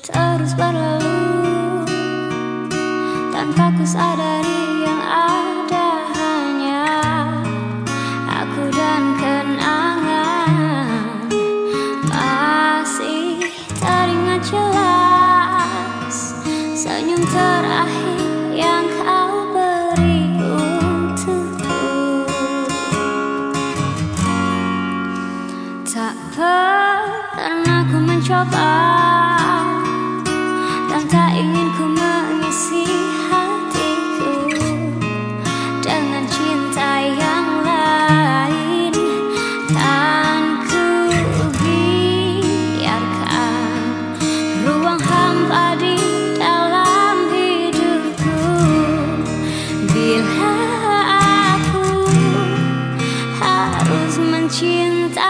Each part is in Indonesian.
terus berlalu. Tanpa ku sadari yang ada hanya Aku dan kenangan. Masih teringat jelas Senyum terakhir yang kau beri untukku. Tak pernah ku mencoba tak ingin ku mengisi hatiku Dengan cinta yang lain. Tan ku biarkan Ruang hampa di dalam hidupku. Bila aku harus mencintai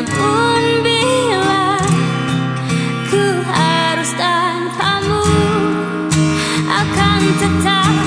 namun bila ku harus tanpamu. Akan tetap